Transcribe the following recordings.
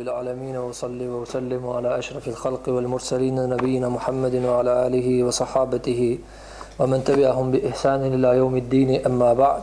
العالمين وصلي وسلم على أشرف الخلق والمرسلين نبينا محمد وعلى آله وصحابته ومن تبعهم بإحسان إلى يوم الدين أما بعد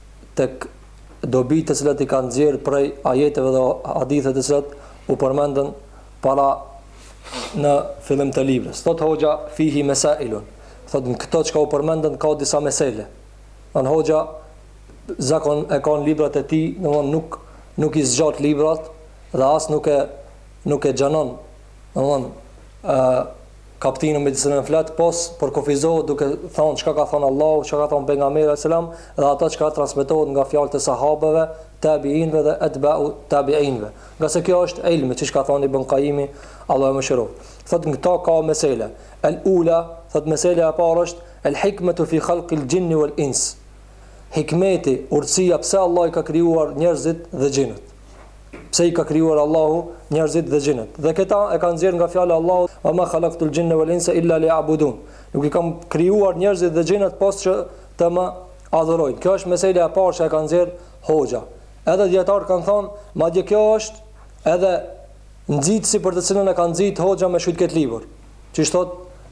tek dobitë të cilat i ka nxjerrë prej ajeteve dhe haditheve të cilat u përmendën parë në fillim të librit. Thot hoxha fihi mesailun. Thot në këto çka u përmendën ka disa mesele. Don hoxha zakon e ka librat e tij, domthon nuk nuk i zgjat librat dhe as nuk e nuk e gjanon. Domthon ë kaptinën me të cilën flet, po përkufizohet duke thënë çka ka thënë Allahu, çka ka thënë pejgamberi alayhis salam dhe ato çka transmetohet nga fjalët e sahabeve, tabiinëve dhe etba'u tabiinëve. Ngase kjo është ilmi, siç ka thënë Ibn Qayimi, Allahu e mëshiroftë. Thotë në këto ka mesela. El ula, thotë mesela e parë është el hikmatu fi khalqi el jinni wal ins. Hikmeti, urtësia pse Allah i ka krijuar njerëzit dhe xhinët. pse i ka krijuar Allahu njerëzit dhe xhinët. Dhe këtë e ka nxjerrë nga fjala e Allahut, "Wa ma khalaqtul jinna wal insa illa liya'budun." Nuk i kam krijuar njerëzit dhe xhinët pos që të më adhurojnë. Kjo është mesela e parë që e ka nxjerrë hoxha. Edhe dietar kanë thënë, madje kjo është edhe nxitësi për të cilën e ka nxit hoxhën me shkrujt këtë libër. Që thot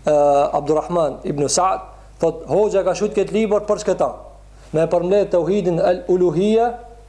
uh, Abdulrahman ibn Sa'd, thot hoxha ka shkrujt këtë libër për çka? Me përmbledh tauhidin al-uluhiyya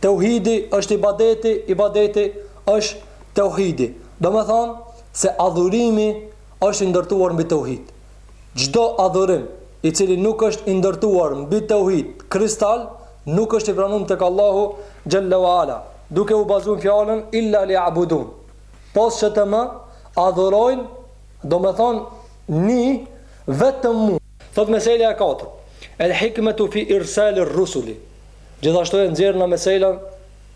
Teuhidi është ibadeti, ibadeti është teuhidi. Domethënë se adhurimi është i ndërtuar mbi teuhid. Çdo adhurim i cili nuk është i ndërtuar mbi teuhid kristal, nuk është i pranum tek Allahu xhalla ve ala, duke u bazu në fjalën illa liyabudun, pos që të më adhurojnë, domethënë vetëm mua. Thotë meselja e katërt, El-hikmetu fi irsali rrusuli, Gjithashtu e nxjerrna meselen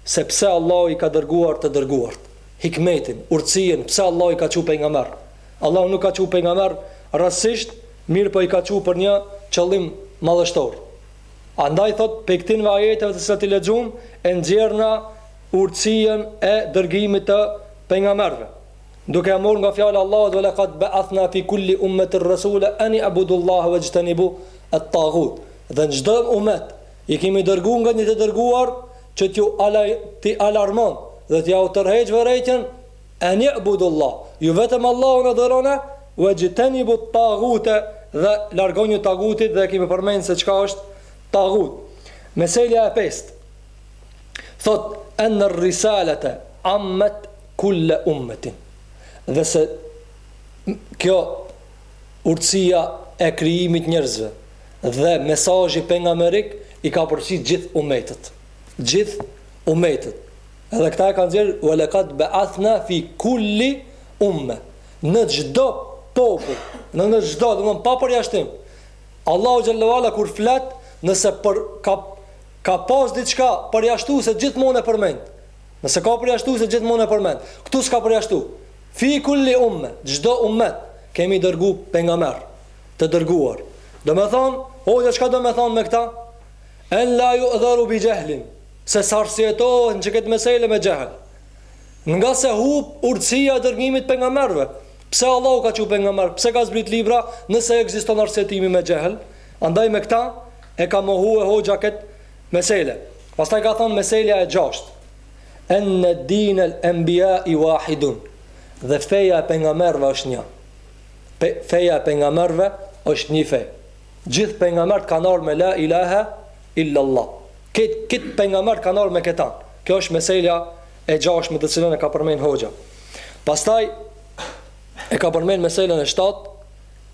se pse Allahu i ka dërguar të dërguart, hikmetin, urtësinë, pse Allahu i ka çu pejgamberët. Allahu nuk ka çu pejgamber rastësisht, mirëpo i ka çu për një qëllim madhështor. Andaj thotë pej këtynve ajeteve të cilat i lexuam e nxjerrna urtësinë e dërgimit të pejgamberëve. Duke e marrë nga fjala e Allahut ve lekad ba'athna fi kulli ummetin rasula an i'budullaha wajtanibu at-taghut. Dhe në çdo umet I kemi dërgu nga një të dërguar që t'ju alaj, t'i alarmon dhe t'jau tërheq vërejtjen, Ani a'budullah, ju vetëm Allahun adhuroni, wajtanibu at-taghute dhe largonu tagutit dhe e kemi përmend se çka është tagut. Meselja e pestë thotë enne ar-risalata ammat kulla ummatin. Dhe se kjo Urtësia e krijimit njerëzve dhe mesazhi pejgamberik i ka përfshi gjithë ummetet. Gjithë ummetet. Edhe këta e kanë nxjerr wa laqad ba'athna fi kulli ummah. Në çdo popull, në në çdo, do me thonë pa përjashtim. Allahu xhalla wa'ala kur flet, nëse për ka ka pas diçka përjashtuese gjithmonë e përmend. Nëse ka përjashtuese gjithmonë e përmend. Këtu s'ka përjashtu. Fi kulli umme, çdo ummet, kemi dërgu pejgamber, të dërguar. Do me thonë, hoxha çka do me thonë me këta? En la ju'dheru bi xhehlin, se s'arsyetohen në këtë mesele me xhehl. Ngase hup urtësia e dërgimit pejgamberve. Pse Allahu ka çu pejgamber? Pse ka zbrit libra nëse ekziston arsyetimi me xhehl? Andaj me këta e ka mohue hoxha këtë mesele. Pastaj ka thonë meselja e gjashtë. Enne dine l'enbijai wahidun, dhe feja e pejgamberëve është një. Pe, feja e pejgamberëve është një fe. Gjithë pejgambert kanë ardhur me la ilaha illallah. Krejt krejt pejgambert kanë ardhur me këta. Kjo është meselja e gjashtë të cilën e ka përmend hoxha. Pastaj e ka përmend meselën e 7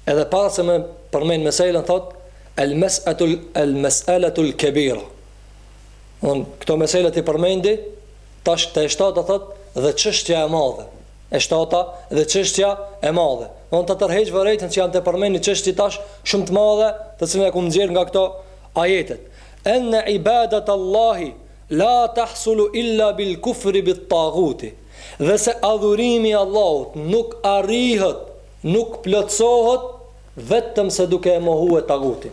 edhe para se me përmend meselën thot el mes'atul el mes'alatul kebira Don këto meselet i përmendi tash te shtata thot dhe çështja e madhe. E shtata dhe çështja e madhe. Don ta tërheq vërejtën që jam te përmend një çështje tash shumë të madhe të cilën e kom nxjerr nga këto ajetet. Enne ibadet Allahi la tahsulu illa bil kufri bit taghuti. Dhe se adhurimi i Allahut nuk arrihet, nuk plotësohet vetëm se duke e mohue taghutin.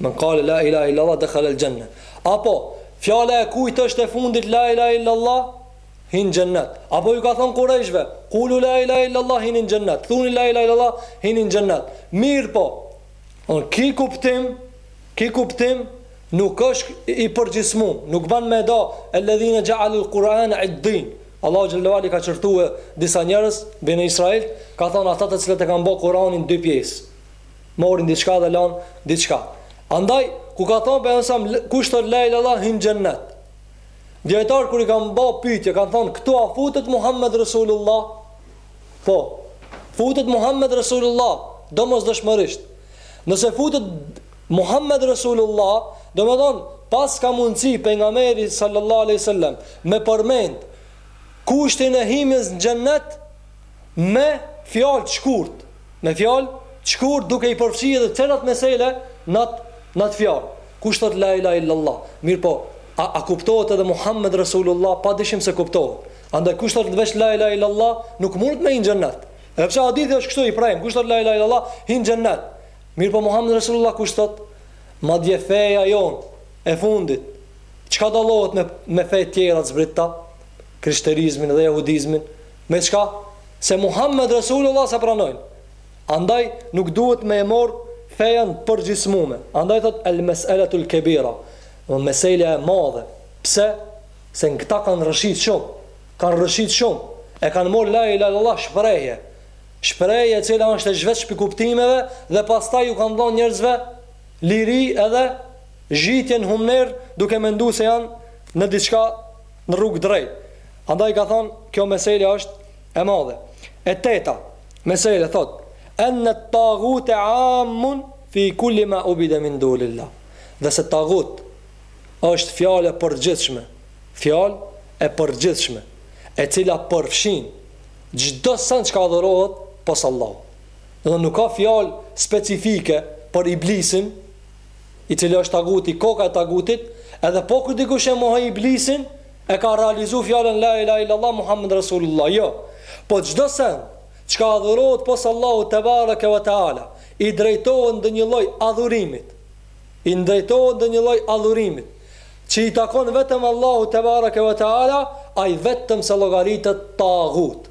Men kale la ilahe illallah dekhale el xhenne. Apo fjala e kujt është e fundit la ilahe illallah hin xhennet. Apo ju ka thënë Kurajshve, kulu la ilahe illallah hini në xhennet. Thuni la ilahe illallah hini në xhennet. Mirëpo ky kuptim, ky kuptim nuk është i përgjithsum, nuk ban me da alladhina ja'alu al-Quran iddin. Allahu xhalla wa'ala i ka qortue disa njerëz beni Israil, ka thënë ata të cilët e kanë bë Kur'anin dy pjesë. Morin diçka dhe lanë diçka. Andaj, kur ka thënë pejgamberi sa kush thotë la ilaha illallah hyn xhennet. Dijetarët kur i kanë bë pyetje, kanë thënë këtu a futet Muhammed Resulullah? Po. Futet Muhammed Resulullah, domosdoshmërisht. Nëse futet Muhammed Resulullah, domethënë paska mundësi pejgamberi sallallahu alaihi wasallam me përmend kushtin e hyrjes në xhennet, me fjalë të shkurtë, me fjalë të shkurtë duke i përfshi edhe ca mesele në atë në atë fjalë. Kush thotë la ilahe illallah, mirëpo a a kuptohet edhe Muhammed Resulullah, padyshim se kuptohet. Andaj kush thotë veç la ilahe illallah, nuk mundet me hyrë në xhennet. Edhe pse hadithi është kështu i premë, kush thotë la ilahe illallah, hyn në xhennet. Mirëpo Muhammed Resulullah kush thotë? Madje feja jonë e fundit, çka dallohet me me fetë tjera të zbrituna, krishterizmin dhe jehudizmin, Me çka? Se Muhammed Resulullah s'e pranojnë. Andaj nuk duhet me e mor fejen përgjysmume. Andaj thot el mes'eletul kebira. Dhe meselja e madhe. Pse? Se në këta kanë rrëshit shumë. Kanë rrëshit shumë. E kanë mor la ilahe illallah shprehje. Shprehje e cila është e zhvesht prej kuptimeve dhe pastaj ju kanë dhënë njerëzve liri edhe zhytjen n'humnerë duke mendu se janë në diçka në rrugë t'drejt. Andaj ka thënë, kjo mesele është e madhe. E teta mesele thotë, Enne et-tagute amun fi kulli ma ubide min dunillah. Dhe se tagut është fjalë e përgjithshme, fjalë e përgjithshme, e cila përfshin çdo sen çka adhurohet pos Allahut. Do të thotë nuk ka fjalë specifike për Iblisin, i cili është taguti, koka e tagutit, edhe po kur dikush e mohoi iblisin, e ka realizuar fjalën la ilaha illallah Muhammed rasulullah. Jo. Po çdo sen, çka adhurohet pos Allahut tebareke ve teala, i drejtohet ndonjë lloj adhurimit. I drejtohet ndonjë lloj adhurimit që i takon vetëm Allahut tebareke ve teala, ai vetëm se llogaritet tagut.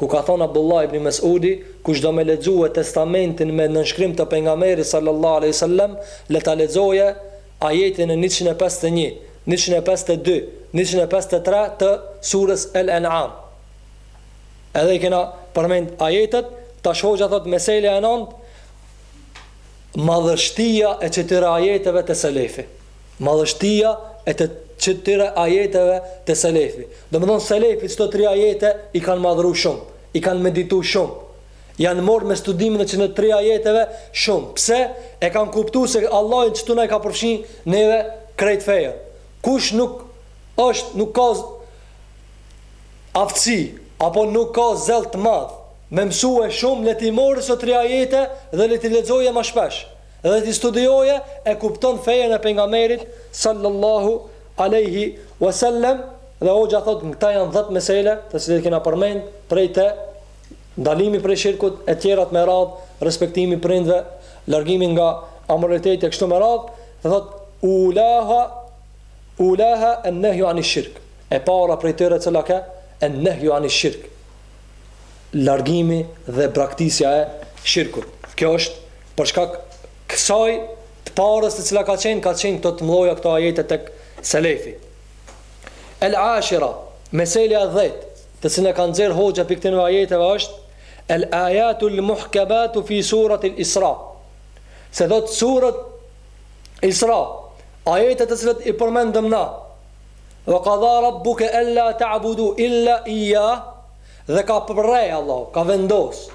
ku ka thënë Abdullah ibn Mes'udi, kush do me lexue testamentin me nënshkrim të Pejgamberit sallallahu alejhi ve sellem, le ta lexoje ajetin e njëqind e pesëdhjetë e një, njëqind e pesëdhjetë e dy, njëqind e pesëdhjetë e tre të Surës El-En'am. Edhe i kena përmend ajetet, tash hoxha thotë meselja e nëntë, madhështia e qetyre ajeteve te selefi. Madhështia e qetyre ajeteve te selefi. Domethënë selefi qeto tri ajete i kanë madhëru shumë, i kanë meditu shumë, janë morë me studimin e qetyre tri ajeteve shumë. Pse? E kanë kuptu se Allahi këtu na i ka përfshi neve krejt fejen. Kush nuk është, nuk ka aftësi, apo nuk ka zell të madh me mësue shumë, le t'i more këto tri ajete dhe le t'i lexoje ma shpesh. dhe ti studioje e kupton fejen e pejgamberit sallallahu alejhi wa sellem dhe hoxha thot këta janë 10 mesele të cilat i kena përmend prej tyre ndalimi prej shirkut e të tjerat me radh respektimi i prindve largimi nga amoraliteti e kështu me radh dhe thot ulaha ulaha an nahyu an shirk e para prej tyre cila ka qenë an nahyu an shirk largimi dhe braktisja e shirkut kjo është Për shkak kësaj të parës e cila ka qenë, ka qenë kaq të mëdhoja këto ajete tek selefi. El Ashira, meselja e dhjetë, të cilën e ka nxjerr hoxha prej këtyne ajeteve është El Ayatul Muhkamatu fi Suratil Isra. Surja thot suret Isra, ajetet të cilët i përmendëm na, Wa qadha rabbuka alla ta'budu illa iyyah, dhe ka prerë Allahu, ka vendos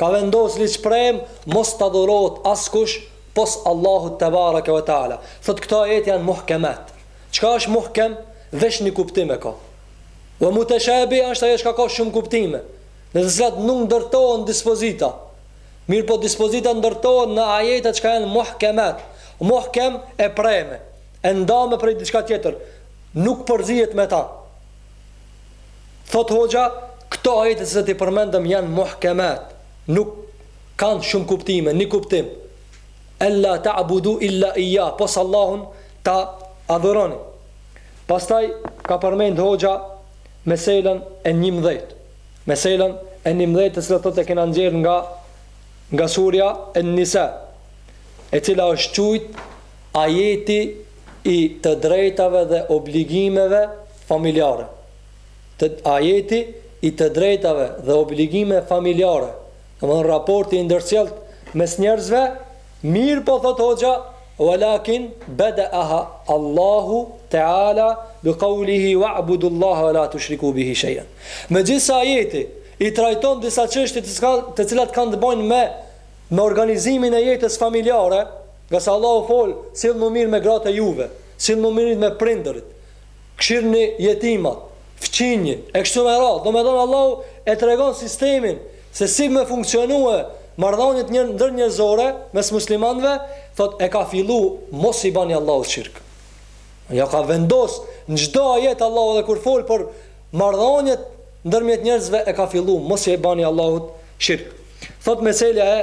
Ka vendos ligj premë mos të adhurohet askush pos Allahut te bareke ve teala. Thotë këto ajete janë muhkemat. Çka është muhkem? Veç një kuptim e ka. E muteshabih është ajo çka ka shumë kuptime, në të cilat nuk ndërtohen dispozita. Mirëpo dispozita ndërtohen në ajetet çka janë muhkemat. Muhkem e preme, e ndame prej diçka tjetër, nuk përzihet me ta. Thotë hoxha, Këto ajete të cilat i përmendëm janë muhkemat, nuk kanë shumë kuptime, një kuptim, Ella ta'budu illa iyya, po veç Allahun ta adhuroni. Pastaj ka përmend hoxha meselën e njëmbëdhjetë, meselën e njëmbëdhjetë të cilën thotë e kena nxjerrë nga nga surja En-Nisa, e cila është quajt ajeti i të drejtave dhe obligimeve familjare. Ajeti i të drejtave dhe obligimeve familjare, domethënë raporti i ndërsjelltë mes njerëzve, mirëpo thotë hoxha, walakin bada'aha Allahu teala biqawlihi wa'budullaha wa la tushriku bihi shay'an. Megjithëse Ajeti i trajton disa çështje të cilat kanë të bajnë me me organizimin e jetës familjare, ngase Allahu fol, sillnu mirë me gratë e juve, sillnu mirë me prindërit, Kqyrni jetimat, fqinjin, e kështu me radhë. Domethënë Allahu e tregon sistemin se si me funksionue marrëdhaniet ndërnjerëzore mes muslimanëve, thotë e ka fillu mos i bani Allahut shirk. Ia ka vendos në çdo ajet Allahu edhe kur fol për marrëdhaniet ndërmjet njerëzve e ka fillu mos i bani Allahut shirk. Thotë meselja e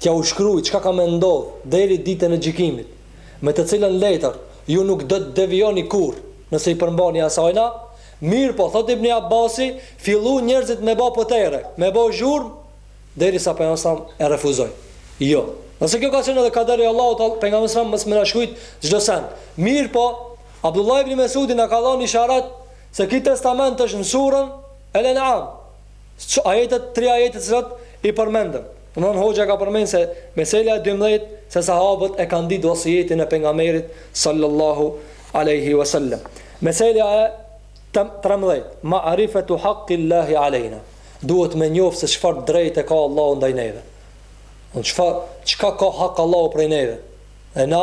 T'jau shkruj çka ka me ndodh deri ditën e gjykimit, me të cilën letër ju nuk do të devijoni kurrë nëse i përmbahni asajna, mirëpo, thotë Ibni Abbasi, filluan njerëzit me ba potere, me ba zhurmë, derisa pejgamberi alejhi selam e refuzoi. Jo. Nëse kjo ka qenë edhe kaderi i Allahut, pejgamberi alejhi selam mos me na shkrujt çdo send. Mirëpo, Abdullah ibn Mesudi na ka dhanë isharet se ky testament është në surën El-En'am. Ajetet, tri ajete të cilat i përmendëm. Domethënë hoxha ka përmend se meselja e dymbëdhjetë se sahabët e kanë ditë vasijetin e pejgamberit sallallahu alejhi ve sellem. Meselja e trembëdhjetë, ma'rifetu hakki Allahi alejna. Duhet me njoft se çfarë të drejte ka Allahu ndaj neve. Çfarë çka ka hak Allahu prej neve. E na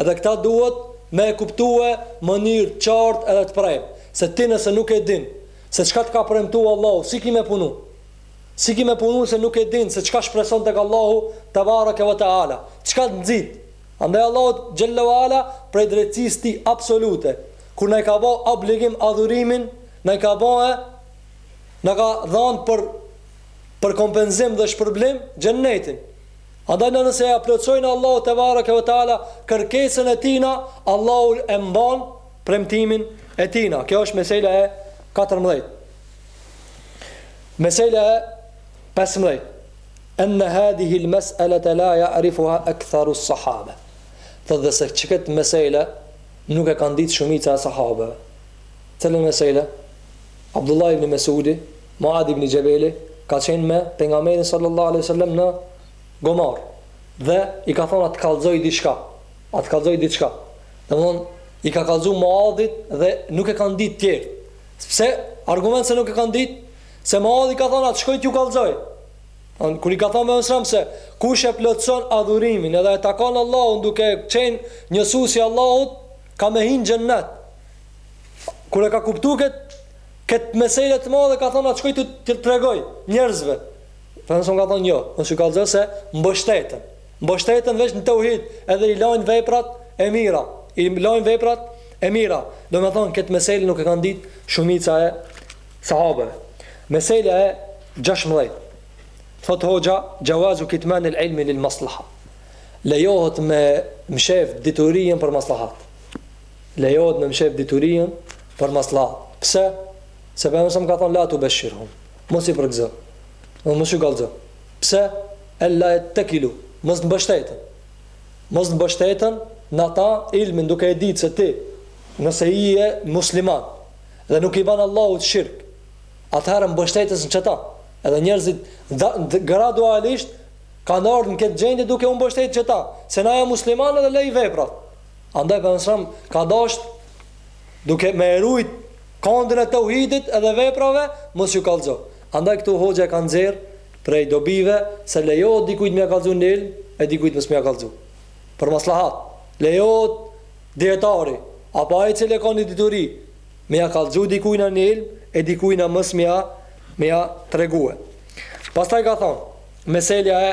Edhe këta duhet me e kuptue mënyrë të qartë edhe të preme, se ti nëse nuk e din se çka të ka premtu Allahu si ki me punu? Si ki me punu se nuk e din se çka shpreson tek Allahu tebareke ve teala, çka të nxit? Andaj Allahu xhelle ve ala prej drejtësisë tij absolute, kur na e ka ba obligim adhurimin, na ka ba e, na ka dhanë për për kompenzim dhe shpërblim xhennetin. Andaj nëse ia plotësojnë Allahut tebareke ve teala kërkesën e tina, Allahu e mban premtimin e tina. Kjo është mesela e katërmbëdhjetë. Mesela e pesëmbëdhjetë. Enne hadhihil mes'elete la ja'rifuha ektheru es-sahabe. Thotë dhe se që këtë mesela nuk e kanë ditë shumica e sahabeve. Cillën mesele? Abdullah ibn Mesudi Muad ibn Xhebeli ka qenë me Pejgamberin sallallahu alejhi ve sellem në gomar dhe i ka thonë a të kallxoj diçka, a të kallxoj diçka. Domethënë i ka kallxu Muadit dhe nuk e kanë ditë tjerë. Pse? Argument se nuk e kanë ditë, se Muadi ka thonë a të shkoj t'ju kallxoj. Domethënë kur i ka thonë alejhi selam se kush e plotëson adhurimin edhe e takon Allahun duke qenë njësues i Allahut ka me hinë xhennet. Kur e ka kuptu këtë Këtë meselë të madhe ka thënë a të shkoj t'u tregoj njerëzve. Pejgamberi ka thënë jo, mos u kallxo se mbështeten. Mbështeten veç në teuhid, edhe i lanë veprat e mira, i lanë veprat e mira. Domethënë këtë meselë nuk e kanë ditë shumica e sahabeve. Meselja e gjashtëmbëdhjetë. Thotë hoxha Xhevazu kitmanil ilmi lil-maslaha. Lejohet me mshef diturinë për maslahat. Lejohet me mshef diturinë për maslahat. Pse? Se Pejgamberi a.s. ka thënë la tubeshirhum, mos i përgëzo. mos ju kallxo. Pse? Ella yettekilu, mos mbështeten. Mos mbështeten në atë ilmin duke e ditë se ti nëse i je musliman dhe nuk i bën Allahut shirk, atëherë mbështetesh në këta. Edhe njerëzit gradualisht kanë ardhur në këtë gjendje duke u mbështetë këta, se na jemi muslimanë dhe lej veprat. Andaj pejgamberi a.s. ka dashtë duke me e rujt anën e teuhidit edhe veprave mos ju kallxo. Andaj këtu hoxha e ka nxjerr prej dobive se lejohet dikujt me ja kallxu në ilm e dikujt mos me ja kallxu. Për maslahat lejohet dijetari apo ai i cili e ka një dituri me ja kallxu dikujna në ilm e dikujna mos me ja me ja tregue. Pastaj ka thonë meselja e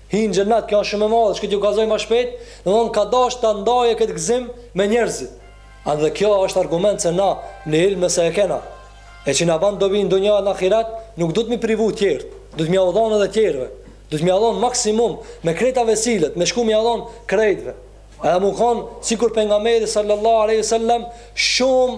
Hi në xhenet kjo është shumë e madhe shko tju kallzoj ma shpejt domethënë ka dash ta ndaje këtë gëzim me njerëzit and dhe kjo është argument se na në ilm nëse e kena e që na ban dobi në dunja e në ahiret nuk duhet mi privu tjert duhet me ja u dhan edhe tjerve duhet me ja dhon maksimum me krejt vesilet me shku me ja dhon krejtve edhe mu kon sikur pejgamberi sallallahu alejhi wasallam shumë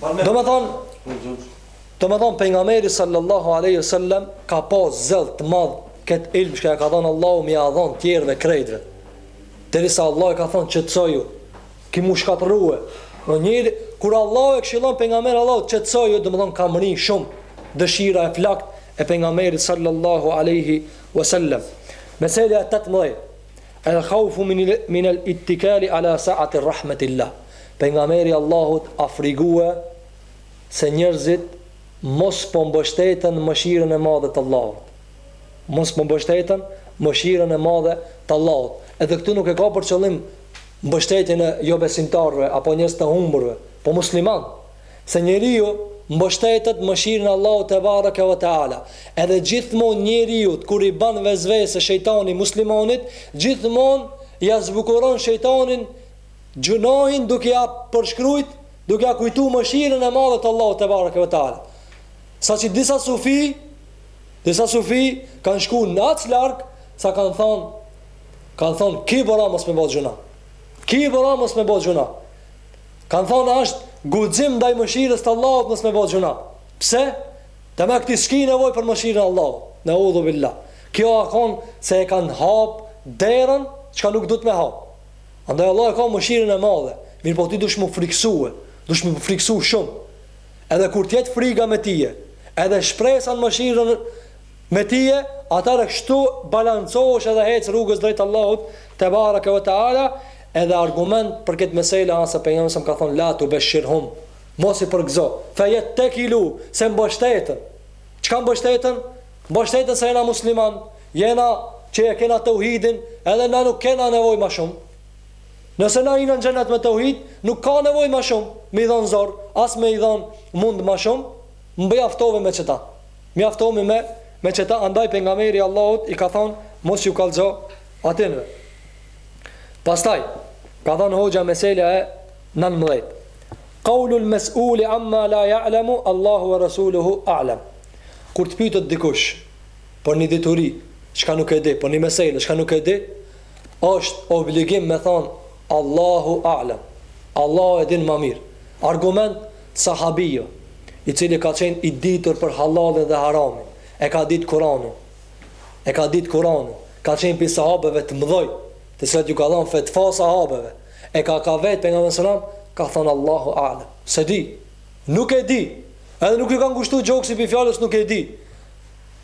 Do më thonë, do më thonë, Pejgamberi sallallahu aleyhi sallam, ka pas zell të madh këtë ilmë që ka dhonë Allahu me ja dhonë tjerëve krejtëve. Derisa Allahu ka thonë qetësohu, ki mu shkatërruhe. Një njeri, kur Allah e këshillon Pejgamberin Allahu qetësohu, do më thonë ka mrri shumë dëshira e flakt e Pejgamberit sallallahu aleyhi sallam. Meselja e tetëmbëdhjetë, El khaufu min el ittikali ala saati rahmeti llah, Pejgamberi i Allahut a frigue se njerëzit mos po mbështetën mëshirën e madhe t'Allahut, mos po mbështetën mëshirën e madhe t'Allahut, edhe këtu nuk e ka për qëllim mbështetjen e jobesimtarëve apo njerëzve të humbur, po muslimanë. Se njeriu mbështetet mëshirën e Allahut te bareke ve teala, edhe gjithmonë njeriut kur i ban vezvese shejtani muslimanit, gjithmonë ia zbukuron shejtani gjunahin duke ia përshkrujt, duke ia kujtu mëshirën e madhe të Allahut te bareke ve teala. Saqë disa sufi, disa sufi kanë shku aq larg sa kanë thonë, kanë thonë kibër a mos me bë gjuna. Kibër a mos me bë gjuna. Kan than asht guxim ndaj mëshirës të Allahut mos me bo gjuna pse demek ti ski nevoj për mëshirën e Allahut neudhubillah kjo a kon se e kan hap derën qka nuk dut me hap andaj Allah e ka mëshirën e madhe mir po ti dush mu friksue dush mu friksu shum edhe kur tjet friga me tije edhe shpresa në mëshirën me tije atare kshtu balancohesh edhe hec rrugës drejt Allahut te bareke ve teala Edhe argument për këtë meselë është se Pejgamberi sa ka thonë la tubeshirhum, mos i përgëzo, fe jettekilu, se mbështetën. Çka mbështetën? Mbështetën se jena musliman, jena që e kena teuhidin, edhe na nuk kena nevojë më shumë. Nëse na hina në xhenet me teuhid, nuk ka nevojë më shumë me i dhënë zor, as me i dhënë mund më shumë, mjaftohemi me qëta. Mjaftohemi me me qëta, andaj Pejgamberi i Allahut i ka thonë mos ju kallxo atyneve. Pastaj, ka thënë hoxha meselja e nëntëmbëdhjetë, Kaulul mes'uli amma la ja'lemu, Allahu wa rasuluhu a'lem. Kur të pytet dikush për një dituri, çka nuk e di, për një meselë, çka nuk e di, është obligim me thanë, Allahu a'lem. Allahu e din ma mirë. Argument, sahabiju, i cili ka qenë i ditur për halalin dhe haramin, e ka ditë Kuranin. e ka ditë Kuranin, ka qenë prej sahabeve të mëdhoj, të cilat ju ka dhënë fetva sahabeve, e ka ka vetë pejgamberi a selam, ka thënë Allahu a'lem, se di, nuk e di, edhe nuk ju ka ngushtu gjoksi prej fjalës nuk e di,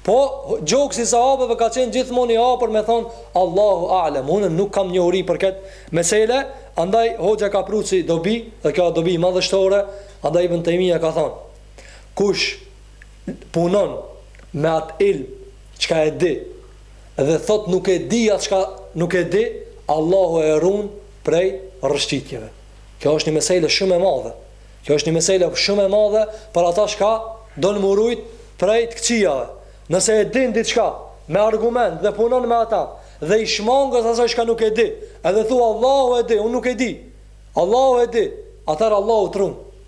po gjoksi i sahabeve ka qenë gjithmonë i hapur me thënë Allahu a'lem, unë nuk kam njohuri për këtë mesele, andaj hoxha ka pru si dobi, dhe kjo dobi madhështore, andaj Ibn Tejmije ka thënë, kush punon me atë ilm çka e di dhe thotë nuk e di atë çka nuk e di Allahu e run prej rrëshqitjeve kjo është një mesele shumë e madhe kjo është një mesele shumë e madhe për ata çka don m'u rujt prej të këqijave nëse e din diçka me argument dhe punon me ata dhe i shmangesh asaj çka nuk e di edhe thu Allahu e di unë nuk e di Allahu e di atëherë Allahu të run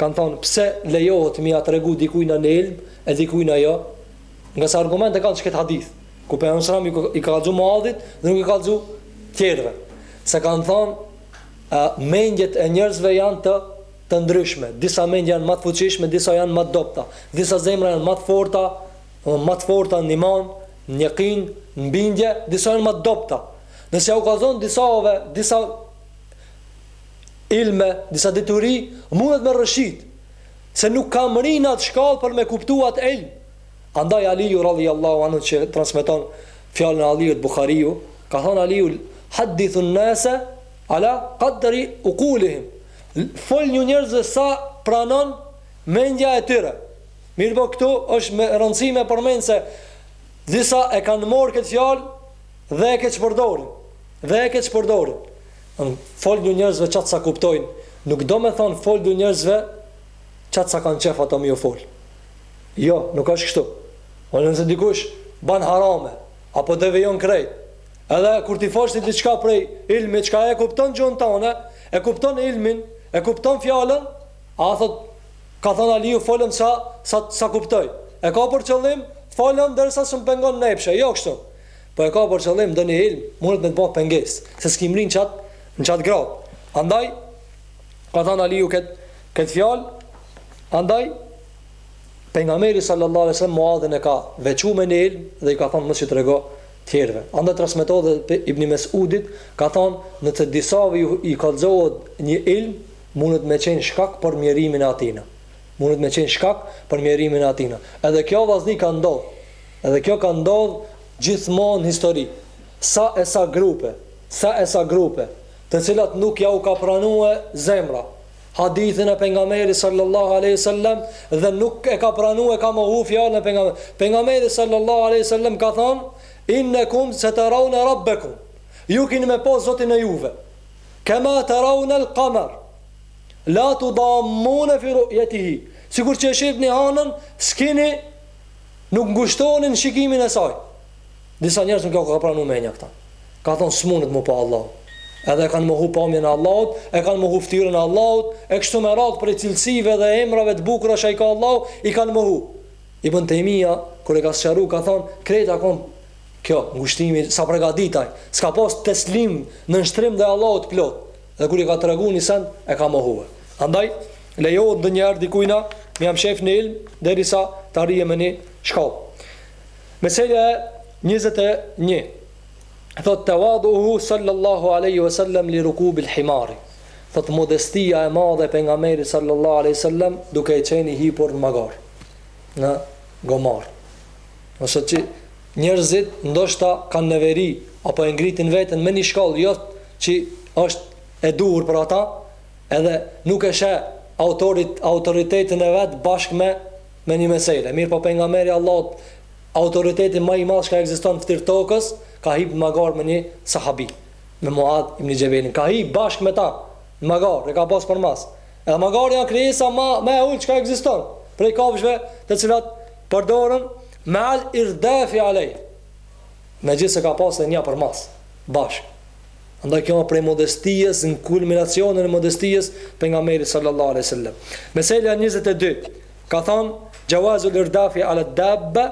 Kanë thënë pse lejohet me ia tregu dikujna naj ilm e dikujna jo? Ngase argument e kanë që këtë hadith, ku pejgamberi sallallahu alajhi wasallam i ka kallxu Muadhit dhe nuk i ka kallxu tjerëve. Se kanë thënë mendjet e njerëzve janë të të ndryshme. Disa mendje janë ma të fuqishme, disa janë ma të dobëta. Disa zemra janë ma të forta, ma të forta në iman, në yakin, në bindje, disa janë ma të dobëta. Nëse ja u kallxon disave, disa Ilme, disa dituri, mundet me rrëshit, se nuk ka mrri në atë shkallë për me kuptu atë ilm. Andaj Aliu radhiyallahu anhu që transmeton fjalën e Aliut Buhariu, ka thënë Aliu hadithun nase ala qadri uqulihim. Folni njerëzve sa pranon mendja e tyre. Mirpo këtu është me rëndësi me përmend se disa e kanë marrë këtë fjalë dhe e keqpërdorin. Dhe e keqpërdorin. Foldu njerëzve qat sa kuptojnë nuk do me thanë foldu njerëzve qat sa kanë qejf ata me ju fol jo nuk është kështu por nëse dikush ban harame apo devijon krejt edhe kur ti folsh ti diçka prej ilmit çka ai e kupton gjuhën tane e kupton ilmin e kupton fjalën e thot ka than Aliu folëm sa sa sa kuptoj e ka për qëllim folëm derisa s'um pengon nefsi jo kështu Po e ka për qëllim ndonjë ilm mundet me të ba pengesë, se s'ki mrri në qatë në qatë gradë. Andaj ka thanë Aliu këtë këtë fjalë, andaj pejgamberi sallallahu alejhi ve sellem Muadhin e ka veçu me një ilm dhe i ka thanë mos i trego tjerëve. Andaj transmetohet dhe pej Ibn Mes'udit ka thanë, nëse disave ju i kallzohet një ilm, mundet me qenë shkak për mjerimin e atina. Mundet me qenë shkak për mjerimin e atina. Edhe kjo vllazni ka ndodhur. Dhe kjo ka ndodh gjithmon në histori. Sa e sa grupe, sa e sa grupe, të cilat nuk ja u ka pranue zemra, hadithin e Pejgamberit sallallahu alejhi e sellem dhe nuk e ka pranue ka mohu fjalën e Pejgamberit. Pejgamberi sallallahu alejhi e sellem ka than, Innekum seteraune Rabbekum. Ju kini me pa Zotin e juve. Kema teraunel kamer. La tudammune fi ru'jetihi. Sikur që e shihni hanën, s'kini Nuk ngushtoni në shikimin e saj. Disa njerëz nuk ja ka pranu menja këta. Ka thonë s'munët mu pa Allahu. Edhe e kanë mohu pamjen e Allahut, e kanë mohu ftyrën e Allahut, e kështu me radhë prej cilësive dhe emrave të bukura që ai ka Allahu, i kanë mohu. Ibën Tejmija, kur e ka sqaru, ka thonë, krejt a kon kjo, ngushtimi, s'a përgatit ai, s'ka pas teslim, nënshtrim ndaj Allahut plot. Dhe kur i ka tregu një send e ka mohue. Andaj lejohet ndonjëherë dikujna me ia mshef një ilm derisa të arrije me një shkallë. Meselja e njëzet e një, thotë tewadhuhu sallallahu alaihi wasallam li rukubil himari. Thotë modestia e madhe e pejgamberit sallallahu alaihi wasallam duke qenë i hipur në magar, në gomar. Ose që Njerëzit ndoshta kanë neveri apo e ngritin veten me një shkallë jo që është e duhur për ata edhe nuk e sheh autorit autoritetin e vet bashkë me me një mesele mirëpo pejgamberi i Allahut autoriteti më i madh çka ekziston n'ftyrë t'tokës ka hip në magar me një sahabi me Muadh ibn Jebelin ka hip bashkë me ta në magar e ka pas përmas edhe magari asht krijesa më më e ultë çka ekziston prej kafshëve të cilat Përdorëm me al irdefi alej megjithëse ka pas edhe një për mas bashkë andaj kjo është prej modestijes në kulminacionin e modestijes pejgamberit sallallahu alejhi wasallam meselja njëzet e dy ka thënë xhawazul irdafi ala dabba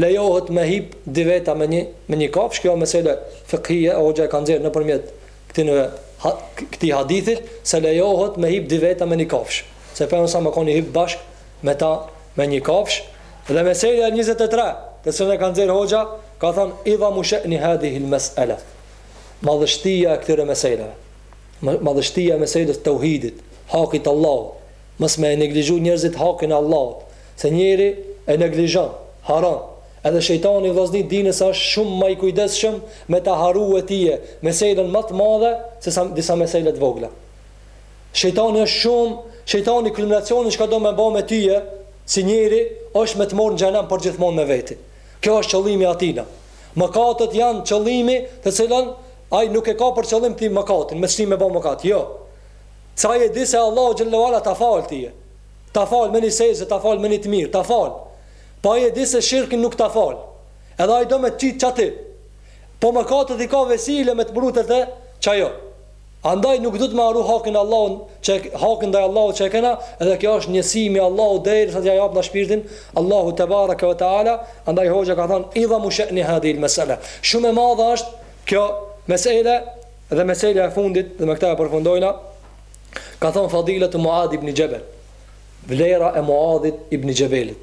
lejohet me hip dy veta me një me një kafshë kjo është mesela fikhie hoxha e ka nxjerrë nëpërmjet këtynve këtij hadithit se lejohet me hip dy veta me një kafshë se pejgamberi salem kanë hip bashkë me ta me një kafshë dhe meselja njëzet e tre të cilën e ka nxjerrë hoxha ka thënë idhamu sha'ni hadhihi al-mas'ala madhështia e këtyre meselave madhështia e meselës së tauhidit hakit të Allahut mos me e neglizhu njerëzit hakin e Allahut se njeri e neglizhon haron edhe shejtani vllazni dini se është shumë më i kujdesshëm me ta harru tyje meselën më të madhe se sa disa mesele të vogla Shejtani është shumë Shejtani kulminacioni çka do me ba me tyje si njeri është me të mor në xhenem për gjithmon me veti kjo është qëllimi i atina mëkatet janë qëllimi të cilën ai nuk e ka për qëllim ti mëkatin me t'shti me ba mëkat jo se ai e di se Allahu xhelle ve ala ta fal tije ta fal me një sexhde ta fal me një të mirë ta fal po ai e di se shirkin nuk ta fal edhe ai do me të qitë qati po mëkatet i ka vesile me të pru te qajo Andaj nuk duhet me harru hakin Allahun që hakin ndaj Allahut që e kena, edhe kjo është njësimi Allahut derisa t'ja japna shpirtin Allahu te bareke ve teala, andaj hoxha ka thënë idhamu sha'ni hadhihi al-mas'ala. Shumë e madhe është kjo mesele dhe meselja e fundit dhe me këtë e përfundojna ka thënë Fadiletu Mu'adh ibn Jabal, vlera e Mu'adhit ibn Jabalit.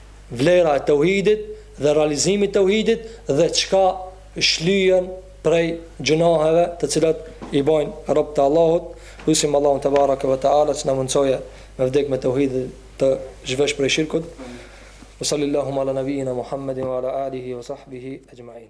vlera e teuhidit dhe realizimi i teuhidit dhe çka shlyen prej gjynaheve të cilat i bajn robt e Allahut lusim Allahun te bareke ve teala që na mundësojë me vdek me teuhid të zhvesht prej shirkut wa salli llahuma ala nabijina Muhammedin wa ala alihi wa sahbihi ejmain.